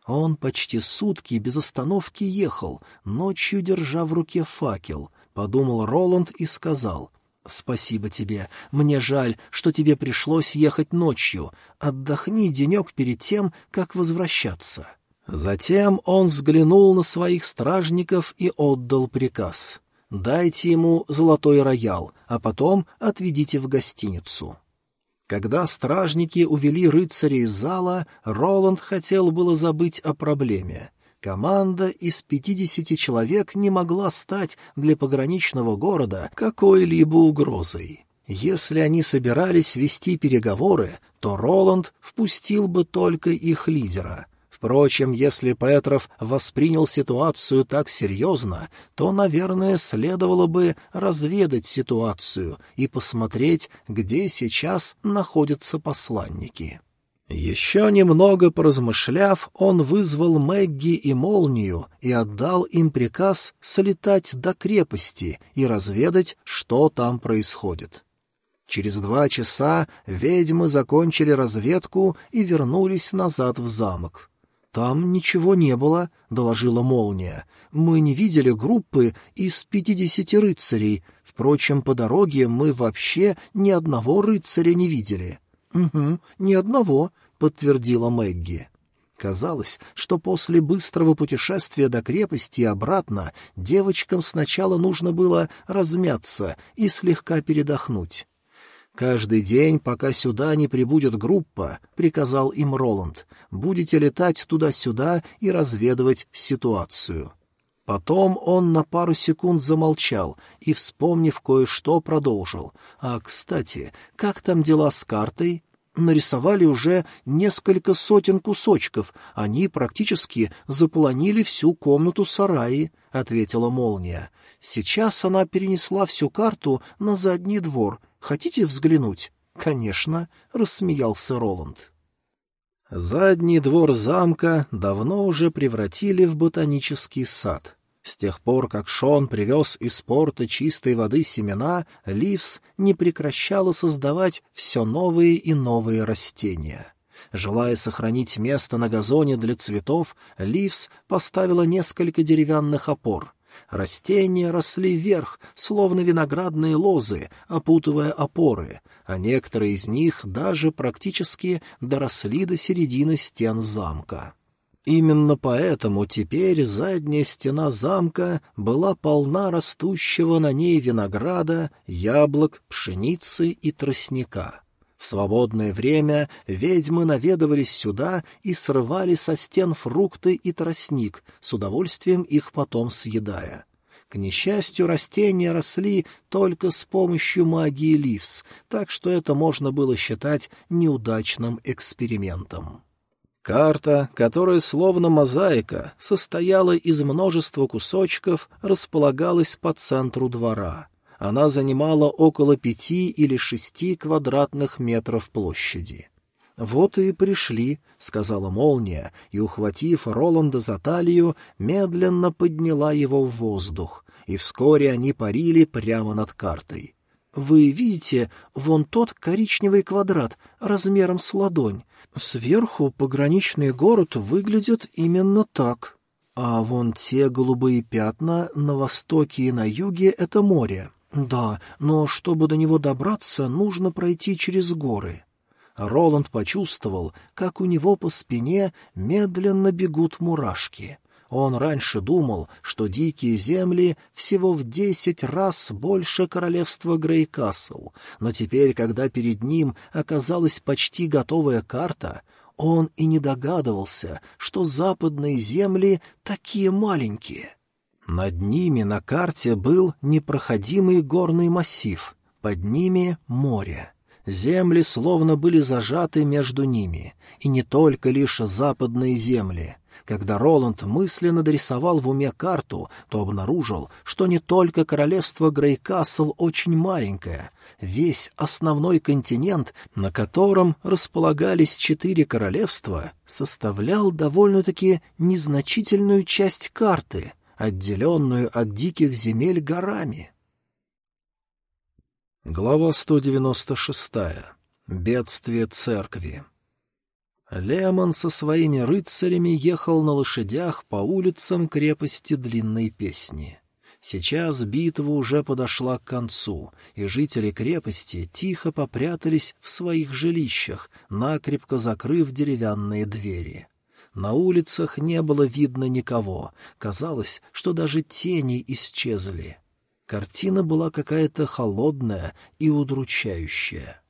Он почти сутки без остановки ехал, ночью держа в руке факел, — подумал Роланд и сказал. «Спасибо тебе. Мне жаль, что тебе пришлось ехать ночью. Отдохни денек перед тем, как возвращаться». Затем он взглянул на своих стражников и отдал приказ. Дайте ему золотой роял, а потом отведите в гостиницу. Когда стражники увели рыцаря из зала, Роланд хотел было забыть о проблеме. Команда из пятидесяти человек не могла стать для пограничного города какой-либо угрозой. Если они собирались вести переговоры, то Роланд впустил бы только их лидера — Впрочем, если Петров воспринял ситуацию так серьезно, то, наверное, следовало бы разведать ситуацию и посмотреть, где сейчас находятся посланники. Еще немного поразмышляв, он вызвал Мэгги и Молнию и отдал им приказ слетать до крепости и разведать, что там происходит. Через два часа ведьмы закончили разведку и вернулись назад в замок. «Там ничего не было», — доложила молния. «Мы не видели группы из пятидесяти рыцарей. Впрочем, по дороге мы вообще ни одного рыцаря не видели». «Угу, ни одного», — подтвердила Мэгги. Казалось, что после быстрого путешествия до крепости и обратно девочкам сначала нужно было размяться и слегка передохнуть. «Каждый день, пока сюда не прибудет группа», — приказал им Роланд, — «будете летать туда-сюда и разведывать ситуацию». Потом он на пару секунд замолчал и, вспомнив кое-что, продолжил. «А, кстати, как там дела с картой?» Нарисовали уже несколько сотен кусочков. Они практически заполонили всю комнату сараи», — ответила молния. «Сейчас она перенесла всю карту на задний двор, Хотите взглянуть? Конечно, рассмеялся Роланд. Задний двор замка давно уже превратили в ботанический сад. С тех пор, как Шон привез из порта чистой воды семена, Ливс не прекращала создавать все новые и новые растения. Желая сохранить место на газоне для цветов, Ливс поставила несколько деревянных опор. Растения росли вверх, словно виноградные лозы, опутывая опоры, а некоторые из них даже практически доросли до середины стен замка. Именно поэтому теперь задняя стена замка была полна растущего на ней винограда, яблок, пшеницы и тростника. В свободное время ведьмы наведывались сюда и срывали со стен фрукты и тростник, с удовольствием их потом съедая. К несчастью, растения росли только с помощью магии Ливс, так что это можно было считать неудачным экспериментом. Карта, которая словно мозаика, состояла из множества кусочков, располагалась по центру двора — она занимала около пяти или шести квадратных метров площади. «Вот и пришли», — сказала молния, и, ухватив Роланда за талию, медленно подняла его в воздух, и вскоре они парили прямо над картой. «Вы видите вон тот коричневый квадрат размером с ладонь? Сверху пограничный город выглядит именно так. А вон те голубые пятна на востоке и на юге — это море. «Да, но чтобы до него добраться, нужно пройти через горы». Роланд почувствовал, как у него по спине медленно бегут мурашки. Он раньше думал, что дикие земли всего в десять раз больше королевства Грейкасл, но теперь, когда перед ним оказалась почти готовая карта, он и не догадывался, что западные земли такие маленькие. Над ними на карте был непроходимый горный массив, под ними — море. Земли словно были зажаты между ними, и не только лишь западные земли. Когда Роланд мысленно дорисовал в уме карту, то обнаружил, что не только королевство Грейкасл очень маленькое, весь основной континент, на котором располагались четыре королевства, составлял довольно-таки незначительную часть карты — отделенную от диких земель горами. Глава 196. Бедствие церкви. Лемон со своими рыцарями ехал на лошадях по улицам крепости Длинной Песни. Сейчас битва уже подошла к концу, и жители крепости тихо попрятались в своих жилищах, накрепко закрыв деревянные двери. На улицах не было видно никого, казалось, что даже тени исчезли. Картина была какая-то холодная и удручающая.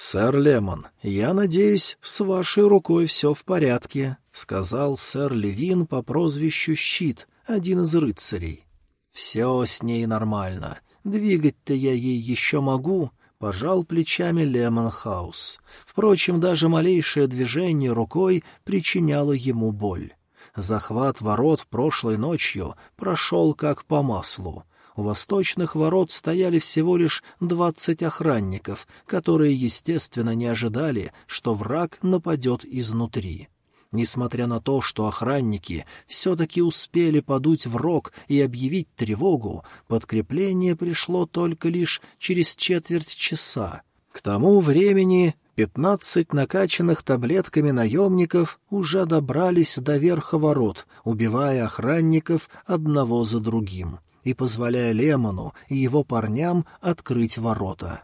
«Сэр Лемон, я надеюсь, с вашей рукой все в порядке», — сказал сэр Левин по прозвищу Щит, один из рыцарей. «Все с ней нормально. Двигать-то я ей еще могу, — пожал плечами Лемонхаус. Впрочем, даже малейшее движение рукой причиняло ему боль. Захват ворот прошлой ночью прошел как по маслу. У восточных ворот стояли всего лишь двадцать охранников, которые, естественно, не ожидали, что враг нападет изнутри. Несмотря на то, что охранники все-таки успели подуть в рог и объявить тревогу, подкрепление пришло только лишь через четверть часа. К тому времени пятнадцать накачанных таблетками наемников уже добрались до верха ворот, убивая охранников одного за другим и позволяя Лемону и его парням открыть ворота.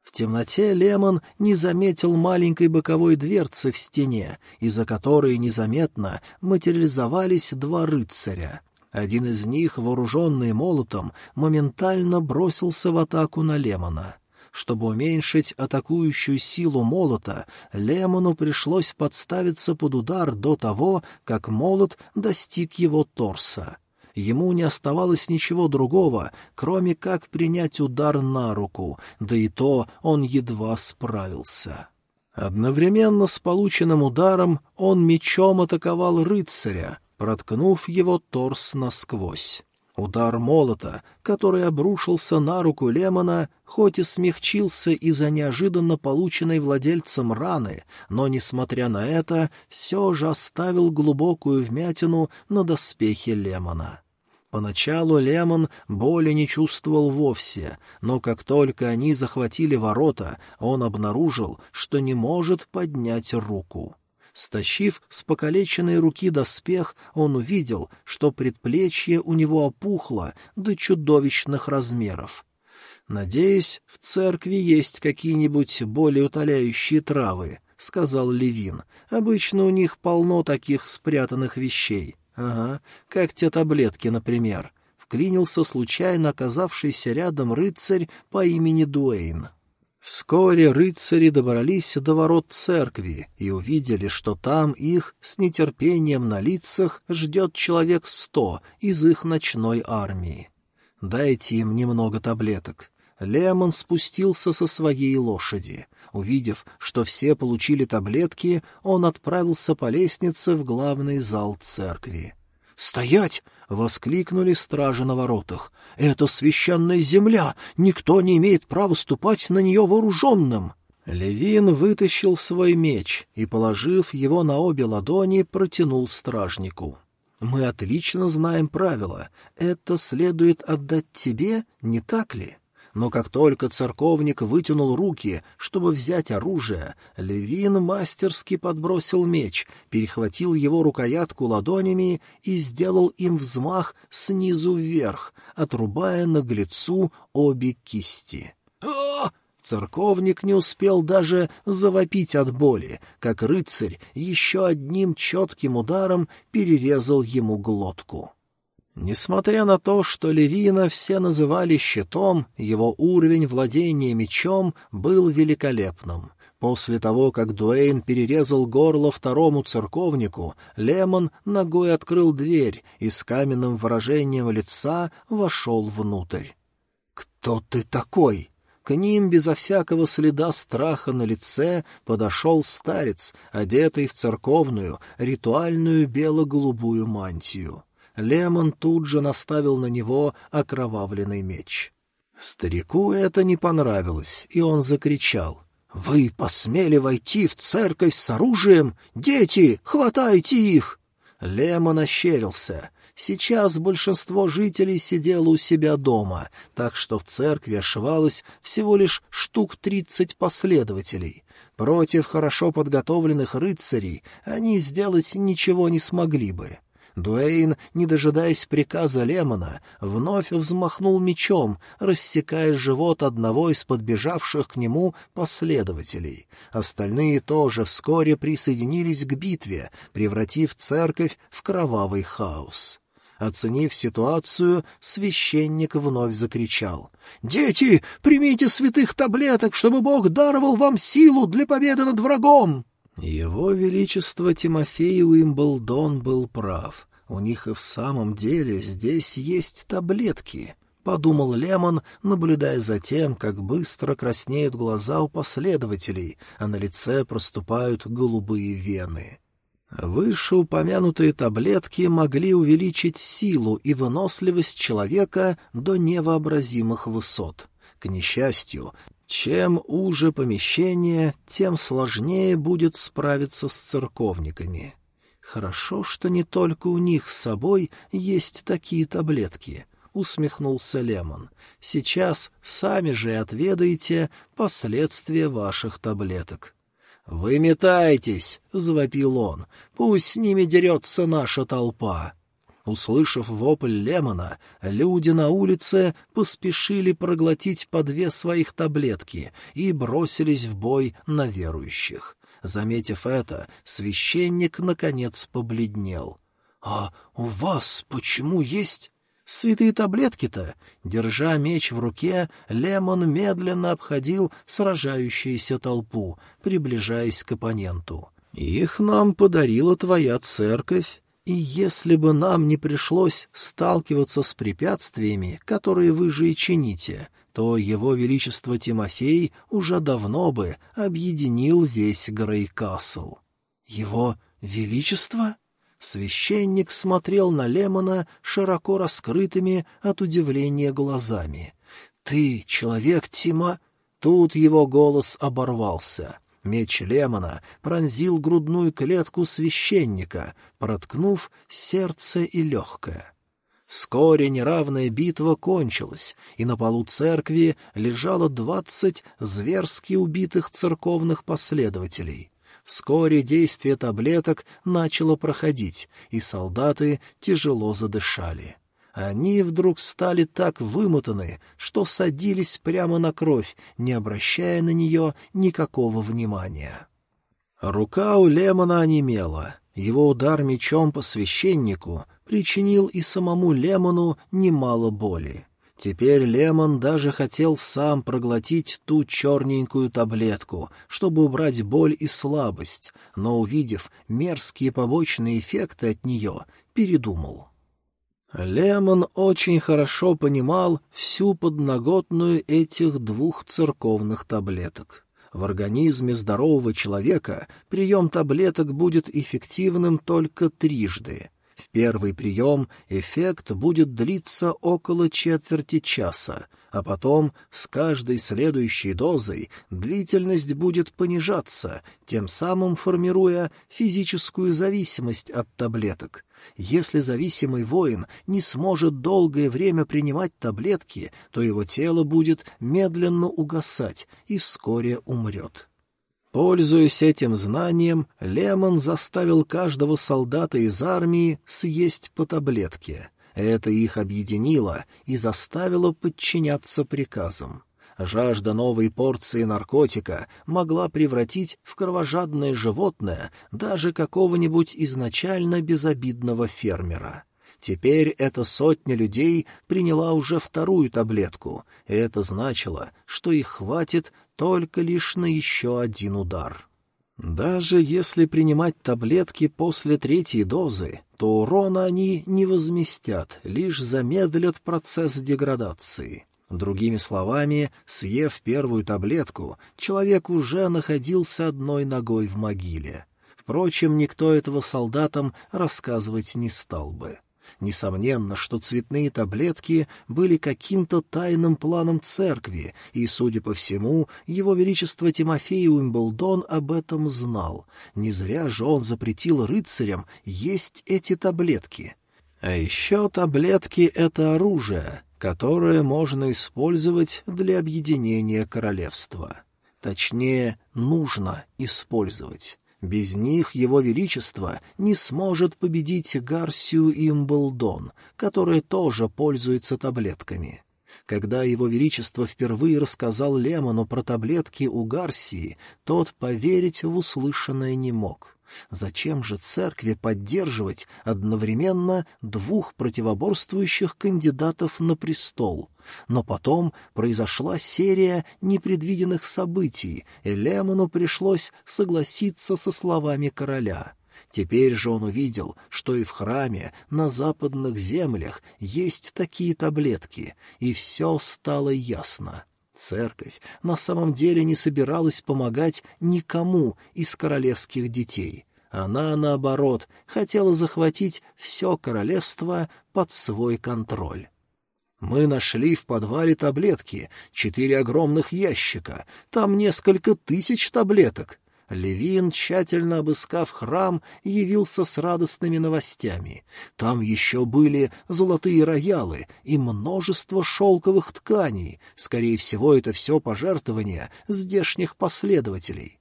В темноте Лемон не заметил маленькой боковой дверцы в стене, из-за которой незаметно материализовались два рыцаря. Один из них, вооруженный молотом, моментально бросился в атаку на Лемона. Чтобы уменьшить атакующую силу молота, Лемону пришлось подставиться под удар до того, как молот достиг его торса. Ему не оставалось ничего другого, кроме как принять удар на руку, да и то он едва справился. Одновременно с полученным ударом он мечом атаковал рыцаря, проткнув его торс насквозь. Удар молота, который обрушился на руку Лемона, хоть и смягчился из-за неожиданно полученной владельцем раны, но, несмотря на это, все же оставил глубокую вмятину на доспехе Лемона. Поначалу Лемон боли не чувствовал вовсе, но как только они захватили ворота, он обнаружил, что не может поднять руку. Стащив с покалеченной руки доспех, он увидел, что предплечье у него опухло до чудовищных размеров. «Надеюсь, в церкви есть какие-нибудь более утоляющие травы», — сказал Левин. «Обычно у них полно таких спрятанных вещей. Ага, как те таблетки, например. Вклинился случайно оказавшийся рядом рыцарь по имени Дуэйн. Вскоре рыцари добрались до ворот церкви и увидели, что там их с нетерпением на лицах ждет человек сто из их ночной армии. Дайте им немного таблеток. Лемон спустился со своей лошади. Увидев, что все получили таблетки, он отправился по лестнице в главный зал церкви. «Стоять!» — воскликнули стражи на воротах. «Это священная земля! Никто не имеет права ступать на нее вооруженным!» Левин вытащил свой меч и, положив его на обе ладони, протянул стражнику. «Мы отлично знаем правила. Это следует отдать тебе, не так ли?» Но как только церковник вытянул руки, чтобы взять оружие, Левин мастерски подбросил меч, перехватил его рукоятку ладонями и сделал им взмах снизу вверх, отрубая наглецу обе кисти. Церковник не успел даже завопить от боли, как рыцарь еще одним четким ударом перерезал ему глотку. Несмотря на то, что Левина все называли щитом, его уровень владения мечом был великолепным. После того, как Дуэйн перерезал горло второму церковнику, Лемон ногой открыл дверь и с каменным выражением лица вошел внутрь. «Кто ты такой?» К ним безо всякого следа страха на лице подошел старец, одетый в церковную, ритуальную бело-голубую мантию. Лемон тут же наставил на него окровавленный меч. Старику это не понравилось, и он закричал. «Вы посмели войти в церковь с оружием? Дети, хватайте их!» Лемон ощерился. Сейчас большинство жителей сидело у себя дома, так что в церкви ошивалось всего лишь штук тридцать последователей. Против хорошо подготовленных рыцарей они сделать ничего не смогли бы. Дуэйн, не дожидаясь приказа Лемона, вновь взмахнул мечом, рассекая живот одного из подбежавших к нему последователей. Остальные тоже вскоре присоединились к битве, превратив церковь в кровавый хаос. Оценив ситуацию, священник вновь закричал. «Дети, примите святых таблеток, чтобы Бог даровал вам силу для победы над врагом!» Его Величество Тимофей Уимблдон был прав. У них и в самом деле здесь есть таблетки, — подумал Лемон, наблюдая за тем, как быстро краснеют глаза у последователей, а на лице проступают голубые вены. Вышеупомянутые таблетки могли увеличить силу и выносливость человека до невообразимых высот. К несчастью, чем уже помещение, тем сложнее будет справиться с церковниками. Хорошо, что не только у них с собой есть такие таблетки, — усмехнулся Лемон. Сейчас сами же отведаете последствия ваших таблеток. — Вы метаетесь, — завопил он, — пусть с ними дерется наша толпа. Услышав вопль Лемона, люди на улице поспешили проглотить по две своих таблетки и бросились в бой на верующих. Заметив это, священник, наконец, побледнел. — А у вас почему есть... Святые таблетки-то, держа меч в руке, Лемон медленно обходил сражающуюся толпу, приближаясь к оппоненту. «Их нам подарила твоя церковь, и если бы нам не пришлось сталкиваться с препятствиями, которые вы же и чините, то его величество Тимофей уже давно бы объединил весь Грейкасл. Его величество? Священник смотрел на Лемона широко раскрытыми от удивления глазами. «Ты человек, Тима...» Тут его голос оборвался. Меч Лемона пронзил грудную клетку священника, проткнув сердце и легкое. Вскоре неравная битва кончилась, и на полу церкви лежало двадцать зверски убитых церковных последователей. Вскоре действие таблеток начало проходить, и солдаты тяжело задышали. Они вдруг стали так вымотаны, что садились прямо на кровь, не обращая на нее никакого внимания. Рука у Лемона онемела. Его удар мечом по священнику причинил и самому Лемону немало боли. Теперь Лемон даже хотел сам проглотить ту черненькую таблетку, чтобы убрать боль и слабость, но, увидев мерзкие побочные эффекты от нее, передумал. Лемон очень хорошо понимал всю подноготную этих двух церковных таблеток. В организме здорового человека прием таблеток будет эффективным только трижды — в первый прием эффект будет длиться около четверти часа, а потом с каждой следующей дозой длительность будет понижаться, тем самым формируя физическую зависимость от таблеток. Если зависимый воин не сможет долгое время принимать таблетки, то его тело будет медленно угасать и вскоре умрет. Пользуясь этим знанием, Лемон заставил каждого солдата из армии съесть по таблетке — это их объединило и заставило подчиняться приказам. Жажда новой порции наркотика могла превратить в кровожадное животное даже какого-нибудь изначально безобидного фермера. Теперь эта сотня людей приняла уже вторую таблетку, и это значило, что их хватит только лишь на еще один удар. Даже если принимать таблетки после третьей дозы, то урона они не возместят, лишь замедлят процесс деградации. Другими словами, съев первую таблетку, человек уже находился одной ногой в могиле. Впрочем, никто этого солдатам рассказывать не стал бы. Несомненно, что цветные таблетки были каким-то тайным планом церкви, и, судя по всему, его величество Тимофей Уимблдон об этом знал. Не зря же он запретил рыцарям есть эти таблетки. А еще таблетки — это оружие, которое можно использовать для объединения королевства. Точнее, нужно использовать. Без них его величество не сможет победить Гарсию Имблдон, которые тоже пользуются таблетками. Когда его величество впервые рассказал Лемону про таблетки у Гарсии, тот поверить в услышанное не мог. Зачем же церкви поддерживать одновременно двух противоборствующих кандидатов на престол? Но потом произошла серия непредвиденных событий, и Лемону пришлось согласиться со словами короля. Теперь же он увидел, что и в храме на западных землях есть такие таблетки, и все стало ясно. Церковь на самом деле не собиралась помогать никому из королевских детей. Она, наоборот, хотела захватить все королевство под свой контроль. Мы нашли в подвале таблетки, четыре огромных ящика, там несколько тысяч таблеток. Левин, тщательно обыскав храм, явился с радостными новостями. Там еще были золотые роялы и множество шелковых тканей. Скорее всего, это все пожертвования здешних последователей.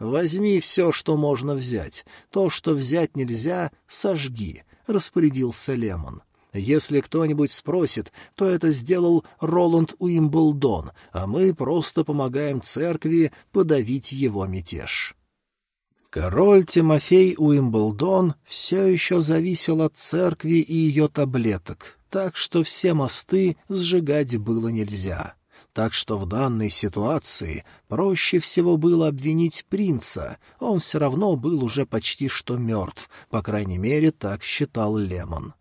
«Возьми все, что можно взять. То, что взять нельзя, сожги», — распорядился Лемон. Если кто-нибудь спросит, то это сделал Роланд Уимблдон, а мы просто помогаем церкви подавить его мятеж. Король Тимофей Уимблдон все еще зависел от церкви и ее таблеток, так что все мосты сжигать было нельзя. Так что в данной ситуации проще всего было обвинить принца, он все равно был уже почти что мертв, по крайней мере, так считал Лемон.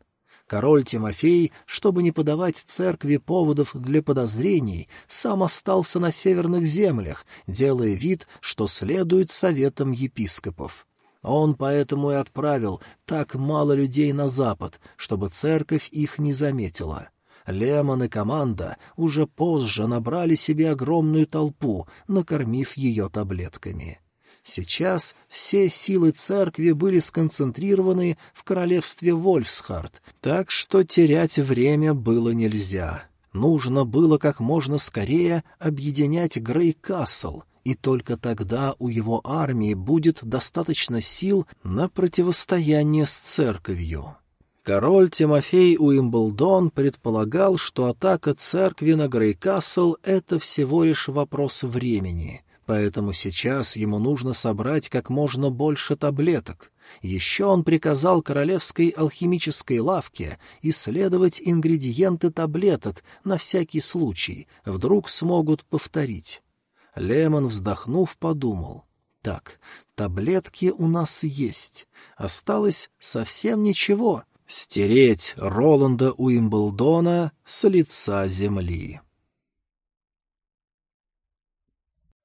Король Тимофей, чтобы не подавать церкви поводов для подозрений, сам остался на северных землях, делая вид, что следует советам епископов. Он поэтому и отправил так мало людей на запад, чтобы церковь их не заметила. Лемон и команда уже позже набрали себе огромную толпу, накормив ее таблетками. Сейчас все силы церкви были сконцентрированы в королевстве Вольфсхард, так что терять время было нельзя. Нужно было как можно скорее объединять Грей-Касл, и только тогда у его армии будет достаточно сил на противостояние с церковью. Король Тимофей Уимблдон предполагал, что атака церкви на Грейкасл — это всего лишь вопрос времени — поэтому сейчас ему нужно собрать как можно больше таблеток. Еще он приказал королевской алхимической лавке исследовать ингредиенты таблеток на всякий случай, вдруг смогут повторить. Лемон, вздохнув, подумал. Так, таблетки у нас есть. Осталось совсем ничего — стереть Роланда Уимблдона с лица земли.